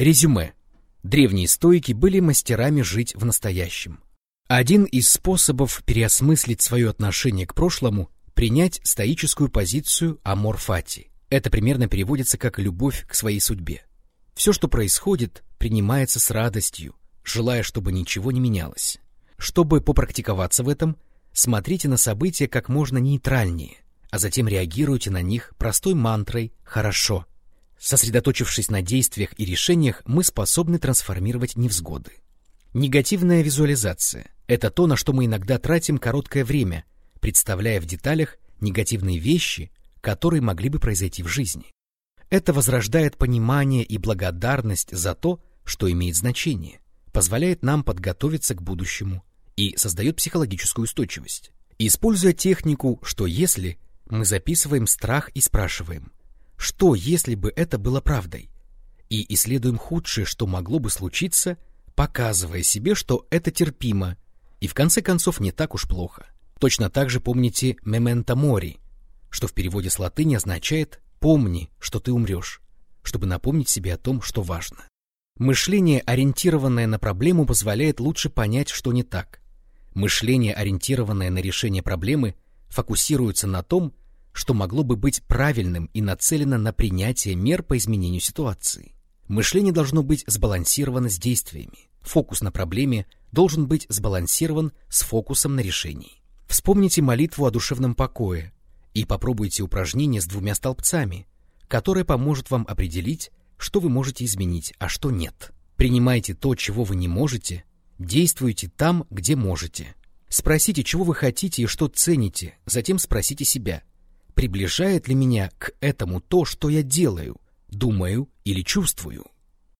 Резюме. Древние стойки были мастерами жить в настоящем. Один из способов переосмыслить свое отношение к прошлому – принять стоическую позицию амор фати. Это примерно переводится как «любовь к своей судьбе». Все, что происходит, принимается с радостью, желая, чтобы ничего не менялось. Чтобы попрактиковаться в этом, смотрите на события как можно нейтральнее, а затем реагируйте на них простой мантрой «хорошо». Сосредоточившись на действиях и решениях, мы способны трансформировать невзгоды. Негативная визуализация – это то, на что мы иногда тратим короткое время, представляя в деталях негативные вещи, которые могли бы произойти в жизни. Это возрождает понимание и благодарность за то, что имеет значение, позволяет нам подготовиться к будущему и создает психологическую устойчивость. Используя технику «что если», мы записываем страх и спрашиваем – что, если бы это было правдой? И исследуем худшее, что могло бы случиться, показывая себе, что это терпимо, и в конце концов не так уж плохо. Точно так же помните «memento mori», что в переводе с латыни означает «помни, что ты умрешь», чтобы напомнить себе о том, что важно. Мышление, ориентированное на проблему, позволяет лучше понять, что не так. Мышление, ориентированное на решение проблемы, фокусируется на том, что могло бы быть правильным и нацелено на принятие мер по изменению ситуации. Мышление должно быть сбалансировано с действиями. Фокус на проблеме должен быть сбалансирован с фокусом на решении. Вспомните молитву о душевном покое и попробуйте упражнение с двумя столбцами, которое поможет вам определить, что вы можете изменить, а что нет. Принимайте то, чего вы не можете, действуйте там, где можете. Спросите, чего вы хотите и что цените, затем спросите себя – приближает ли меня к этому то, что я делаю, думаю или чувствую.